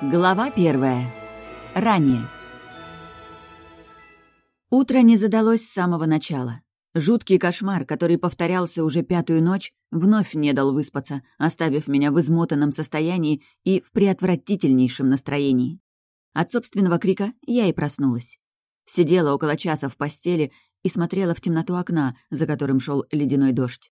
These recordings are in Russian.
Глава первая. Ранее. Утро не задалось с самого начала. Жуткий кошмар, который повторялся уже пятую ночь, вновь не дал выспаться, оставив меня в измотанном состоянии и в преотвратительнейшем настроении. От собственного крика я и проснулась. Сидела около часа в постели и смотрела в темноту окна, за которым шел ледяной дождь.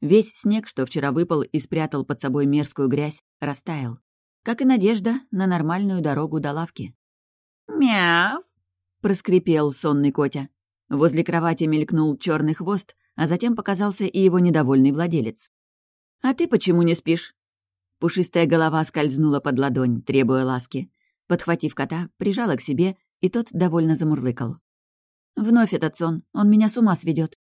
Весь снег, что вчера выпал и спрятал под собой мерзкую грязь, растаял. Как и надежда на нормальную дорогу до лавки. «Мяв!» — проскрипел сонный Котя. Возле кровати мелькнул черный хвост, а затем показался и его недовольный владелец. «А ты почему не спишь?» Пушистая голова скользнула под ладонь, требуя ласки. Подхватив кота, прижала к себе, и тот довольно замурлыкал. «Вновь этот сон, он меня с ума сведет.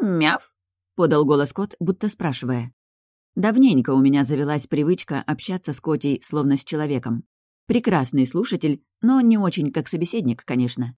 «Мяв!» — подал голос кот, будто спрашивая. Давненько у меня завелась привычка общаться с Котей словно с человеком. Прекрасный слушатель, но не очень как собеседник, конечно.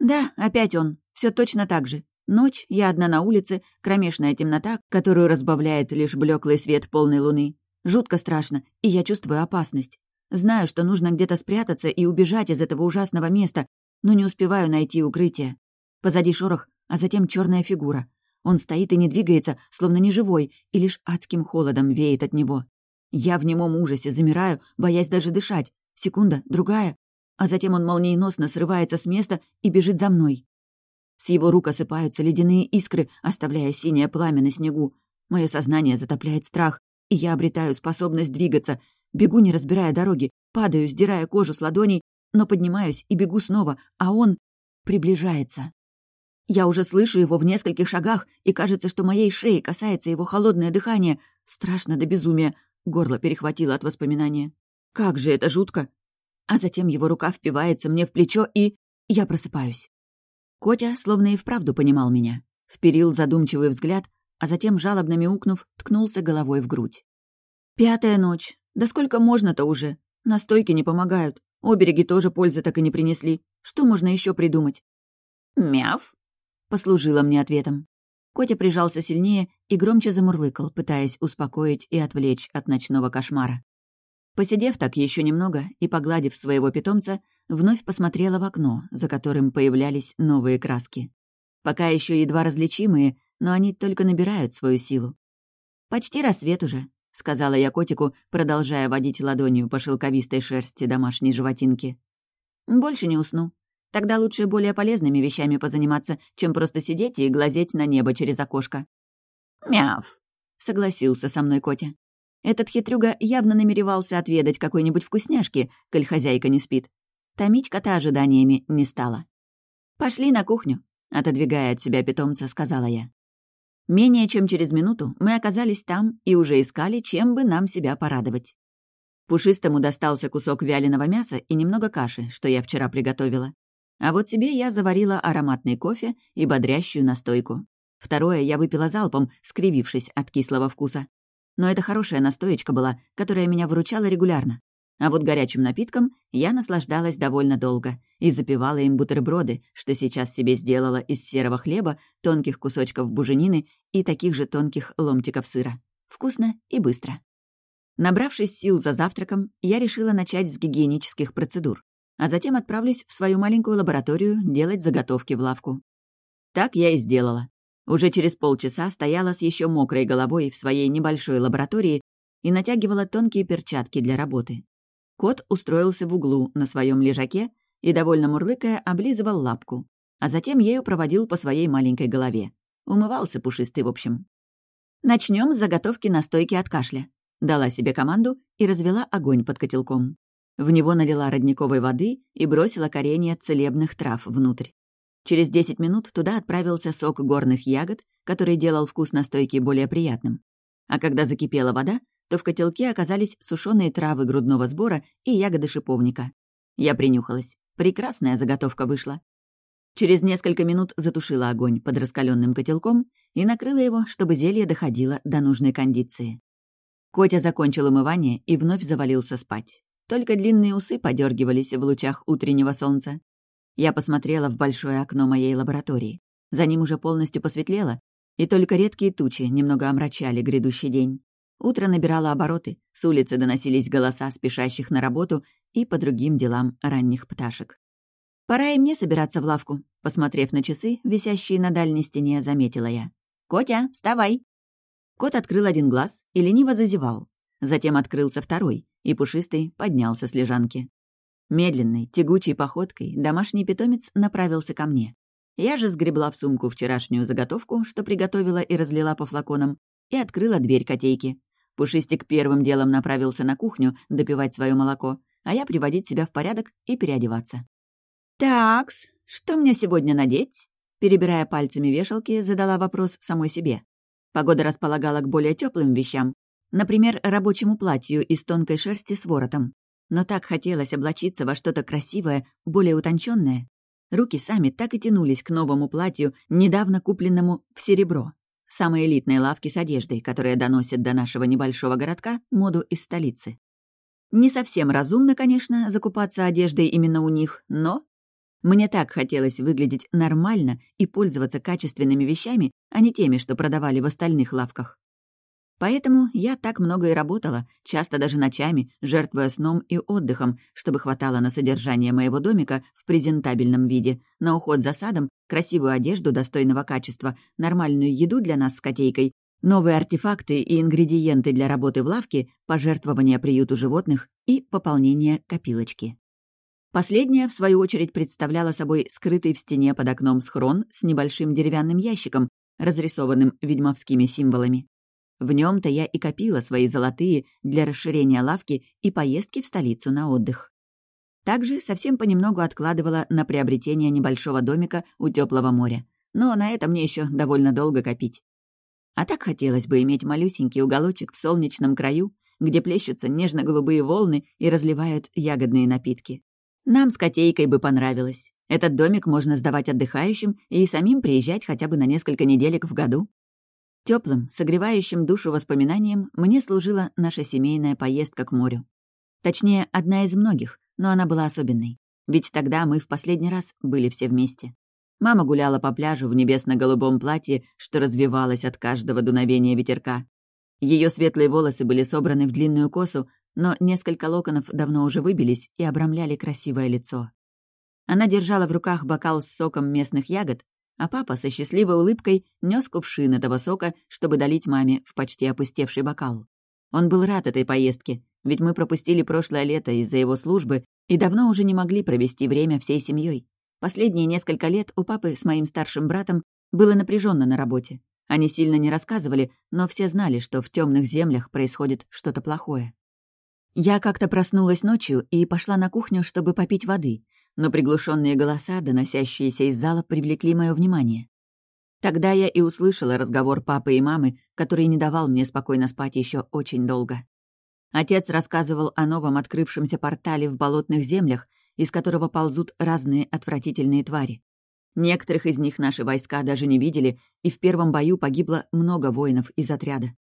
Да, опять он. Все точно так же. Ночь, я одна на улице, кромешная темнота, которую разбавляет лишь блеклый свет полной луны. Жутко страшно, и я чувствую опасность. Знаю, что нужно где-то спрятаться и убежать из этого ужасного места, но не успеваю найти укрытие. Позади шорох, а затем черная фигура. Он стоит и не двигается, словно неживой, и лишь адским холодом веет от него. Я в немом ужасе замираю, боясь даже дышать. Секунда, другая, а затем он молниеносно срывается с места и бежит за мной. С его рук осыпаются ледяные искры, оставляя синее пламя на снегу. Мое сознание затопляет страх, и я обретаю способность двигаться. Бегу, не разбирая дороги, падаю, сдирая кожу с ладоней, но поднимаюсь и бегу снова, а он приближается. Я уже слышу его в нескольких шагах, и кажется, что моей шеи касается его холодное дыхание. Страшно до безумия. Горло перехватило от воспоминания. Как же это жутко! А затем его рука впивается мне в плечо, и... я просыпаюсь. Котя словно и вправду понимал меня. Вперил задумчивый взгляд, а затем, жалобно мяукнув, ткнулся головой в грудь. «Пятая ночь. Да сколько можно-то уже? Настойки не помогают. Обереги тоже пользы так и не принесли. Что можно еще придумать?» «Мяв!» — послужила мне ответом. Котя прижался сильнее и громче замурлыкал, пытаясь успокоить и отвлечь от ночного кошмара. Посидев так еще немного и погладив своего питомца, вновь посмотрела в окно, за которым появлялись новые краски. Пока еще едва различимые, но они только набирают свою силу. «Почти рассвет уже», — сказала я котику, продолжая водить ладонью по шелковистой шерсти домашней животинки. «Больше не усну. Тогда лучше более полезными вещами позаниматься, чем просто сидеть и глазеть на небо через окошко». «Мяв», — согласился со мной Котя. Этот хитрюга явно намеревался отведать какой-нибудь вкусняшки, коль хозяйка не спит. Томить кота ожиданиями не стала. «Пошли на кухню», — отодвигая от себя питомца, сказала я. Менее чем через минуту мы оказались там и уже искали, чем бы нам себя порадовать. Пушистому достался кусок вяленого мяса и немного каши, что я вчера приготовила. А вот себе я заварила ароматный кофе и бодрящую настойку. Второе я выпила залпом, скривившись от кислого вкуса. Но это хорошая настоечка была, которая меня выручала регулярно. А вот горячим напитком я наслаждалась довольно долго и запивала им бутерброды, что сейчас себе сделала из серого хлеба, тонких кусочков буженины и таких же тонких ломтиков сыра. Вкусно и быстро. Набравшись сил за завтраком, я решила начать с гигиенических процедур, а затем отправлюсь в свою маленькую лабораторию делать заготовки в лавку. Так я и сделала. Уже через полчаса стояла с еще мокрой головой в своей небольшой лаборатории и натягивала тонкие перчатки для работы. Кот устроился в углу на своем лежаке и, довольно мурлыкая, облизывал лапку, а затем ею проводил по своей маленькой голове. Умывался пушистый, в общем. Начнем с заготовки настойки от кашля. Дала себе команду и развела огонь под котелком. В него налила родниковой воды и бросила коренья целебных трав внутрь. Через 10 минут туда отправился сок горных ягод, который делал вкус настойки более приятным. А когда закипела вода, то в котелке оказались сушеные травы грудного сбора и ягоды шиповника. Я принюхалась. Прекрасная заготовка вышла. Через несколько минут затушила огонь под раскаленным котелком и накрыла его, чтобы зелье доходило до нужной кондиции. Котя закончил умывание и вновь завалился спать. Только длинные усы подергивались в лучах утреннего солнца. Я посмотрела в большое окно моей лаборатории. За ним уже полностью посветлело, и только редкие тучи немного омрачали грядущий день. Утро набирало обороты, с улицы доносились голоса спешащих на работу, и по другим делам ранних пташек. «Пора и мне собираться в лавку», — посмотрев на часы, висящие на дальней стене, заметила я. «Котя, вставай!» Кот открыл один глаз и лениво зазевал. Затем открылся второй, и пушистый поднялся с лежанки. Медленной, тягучей походкой домашний питомец направился ко мне. Я же сгребла в сумку вчерашнюю заготовку, что приготовила и разлила по флаконам, и открыла дверь котейки. Пушистик первым делом направился на кухню допивать свое молоко, а я приводить себя в порядок и переодеваться. «Такс, что мне сегодня надеть?» Перебирая пальцами вешалки, задала вопрос самой себе. Погода располагала к более теплым вещам, например, рабочему платью из тонкой шерсти с воротом. Но так хотелось облачиться во что-то красивое, более утонченное. Руки сами так и тянулись к новому платью, недавно купленному в серебро. Самой элитной лавки с одеждой, которая доносит до нашего небольшого городка моду из столицы. Не совсем разумно, конечно, закупаться одеждой именно у них, но мне так хотелось выглядеть нормально и пользоваться качественными вещами, а не теми, что продавали в остальных лавках. Поэтому я так много и работала, часто даже ночами, жертвуя сном и отдыхом, чтобы хватало на содержание моего домика в презентабельном виде, на уход за садом, красивую одежду достойного качества, нормальную еду для нас с котейкой, новые артефакты и ингредиенты для работы в лавке, пожертвования приюту животных и пополнение копилочки. Последняя, в свою очередь, представляла собой скрытый в стене под окном схрон с небольшим деревянным ящиком, разрисованным ведьмовскими символами. В нем то я и копила свои золотые для расширения лавки и поездки в столицу на отдых. Также совсем понемногу откладывала на приобретение небольшого домика у теплого моря. Но на это мне еще довольно долго копить. А так хотелось бы иметь малюсенький уголочек в солнечном краю, где плещутся нежно-голубые волны и разливают ягодные напитки. Нам с котейкой бы понравилось. Этот домик можно сдавать отдыхающим и самим приезжать хотя бы на несколько неделек в году. Теплым, согревающим душу воспоминанием мне служила наша семейная поездка к морю. Точнее, одна из многих, но она была особенной. Ведь тогда мы в последний раз были все вместе. Мама гуляла по пляжу в небесно-голубом платье, что развивалось от каждого дуновения ветерка. Ее светлые волосы были собраны в длинную косу, но несколько локонов давно уже выбились и обрамляли красивое лицо. Она держала в руках бокал с соком местных ягод, а папа со счастливой улыбкой нес кувшин этого сока, чтобы долить маме в почти опустевший бокал. Он был рад этой поездке, ведь мы пропустили прошлое лето из-за его службы и давно уже не могли провести время всей семьей. Последние несколько лет у папы с моим старшим братом было напряженно на работе. Они сильно не рассказывали, но все знали, что в темных землях происходит что-то плохое. Я как-то проснулась ночью и пошла на кухню, чтобы попить воды, но приглушенные голоса, доносящиеся из зала, привлекли мое внимание. Тогда я и услышала разговор папы и мамы, который не давал мне спокойно спать еще очень долго. Отец рассказывал о новом открывшемся портале в болотных землях, из которого ползут разные отвратительные твари. Некоторых из них наши войска даже не видели, и в первом бою погибло много воинов из отряда.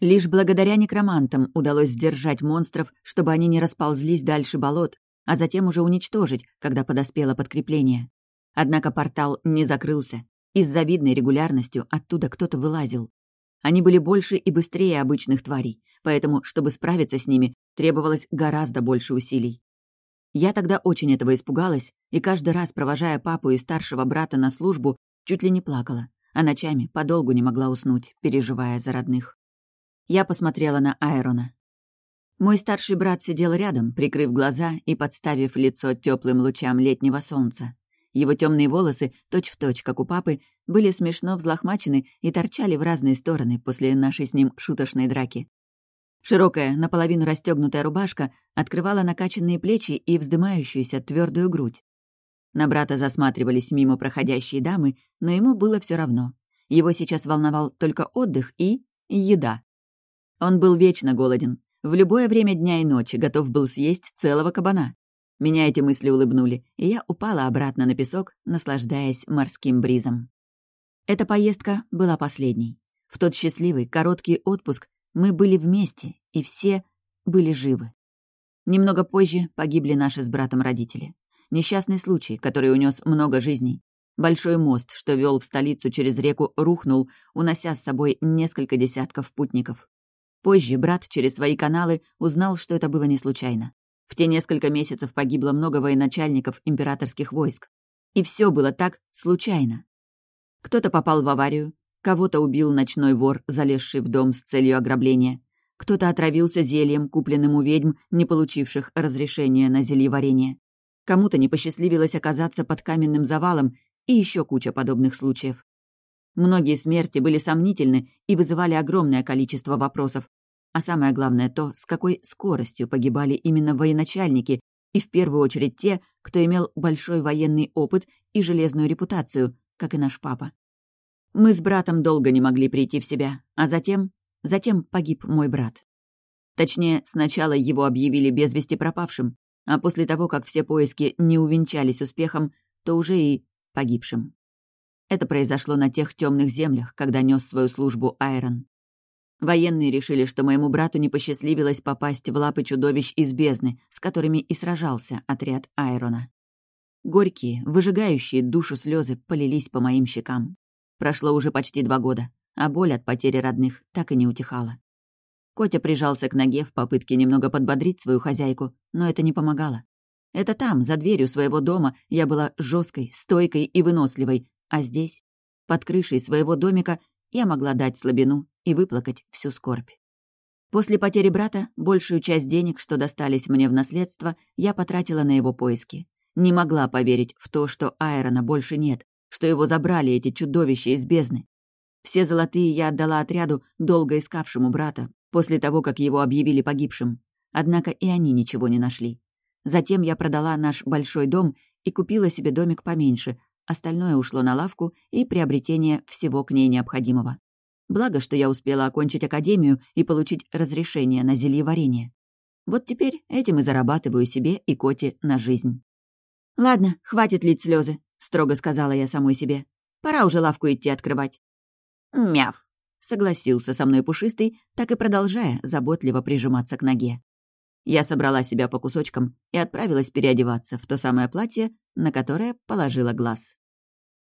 Лишь благодаря некромантам удалось сдержать монстров, чтобы они не расползлись дальше болот, а затем уже уничтожить, когда подоспело подкрепление. Однако портал не закрылся, и с завидной регулярностью оттуда кто-то вылазил. Они были больше и быстрее обычных тварей, поэтому, чтобы справиться с ними, требовалось гораздо больше усилий. Я тогда очень этого испугалась, и каждый раз, провожая папу и старшего брата на службу, чуть ли не плакала, а ночами подолгу не могла уснуть, переживая за родных. Я посмотрела на Айрона. Мой старший брат сидел рядом, прикрыв глаза и подставив лицо теплым лучам летнего солнца. Его темные волосы, точь-в-точь, точь, как у папы, были смешно взлохмачены и торчали в разные стороны после нашей с ним шуточной драки. Широкая, наполовину расстегнутая рубашка открывала накачанные плечи и вздымающуюся твердую грудь. На брата засматривались мимо проходящие дамы, но ему было все равно. Его сейчас волновал только отдых и еда. Он был вечно голоден. В любое время дня и ночи готов был съесть целого кабана. Меня эти мысли улыбнули, и я упала обратно на песок, наслаждаясь морским бризом. Эта поездка была последней. В тот счастливый, короткий отпуск мы были вместе, и все были живы. Немного позже погибли наши с братом родители. Несчастный случай, который унес много жизней. Большой мост, что вел в столицу через реку, рухнул, унося с собой несколько десятков путников. Позже брат через свои каналы узнал, что это было не случайно. В те несколько месяцев погибло много военачальников императорских войск. И все было так случайно. Кто-то попал в аварию, кого-то убил ночной вор, залезший в дом с целью ограбления, кто-то отравился зельем, купленным у ведьм, не получивших разрешения на зельеварение. Кому-то не посчастливилось оказаться под каменным завалом и еще куча подобных случаев. Многие смерти были сомнительны и вызывали огромное количество вопросов. А самое главное то, с какой скоростью погибали именно военачальники, и в первую очередь те, кто имел большой военный опыт и железную репутацию, как и наш папа. Мы с братом долго не могли прийти в себя, а затем Затем погиб мой брат. Точнее, сначала его объявили без вести пропавшим, а после того, как все поиски не увенчались успехом, то уже и погибшим. Это произошло на тех темных землях, когда нес свою службу Айрон. Военные решили, что моему брату не посчастливилось попасть в лапы чудовищ из бездны, с которыми и сражался отряд Айрона. Горькие, выжигающие душу слезы полились по моим щекам. Прошло уже почти два года а боль от потери родных так и не утихала. Котя прижался к ноге в попытке немного подбодрить свою хозяйку, но это не помогало. Это там, за дверью своего дома, я была жесткой, стойкой и выносливой, а здесь, под крышей своего домика, я могла дать слабину и выплакать всю скорбь. После потери брата большую часть денег, что достались мне в наследство, я потратила на его поиски. Не могла поверить в то, что Айрона больше нет, что его забрали эти чудовища из бездны. Все золотые я отдала отряду, долго искавшему брата, после того, как его объявили погибшим. Однако и они ничего не нашли. Затем я продала наш большой дом и купила себе домик поменьше, остальное ушло на лавку и приобретение всего к ней необходимого. Благо, что я успела окончить академию и получить разрешение на зельеварение. Вот теперь этим и зарабатываю себе и Коте на жизнь. «Ладно, хватит лить слезы, строго сказала я самой себе. «Пора уже лавку идти открывать. «Мяв!» — согласился со мной пушистый, так и продолжая заботливо прижиматься к ноге. Я собрала себя по кусочкам и отправилась переодеваться в то самое платье, на которое положила глаз.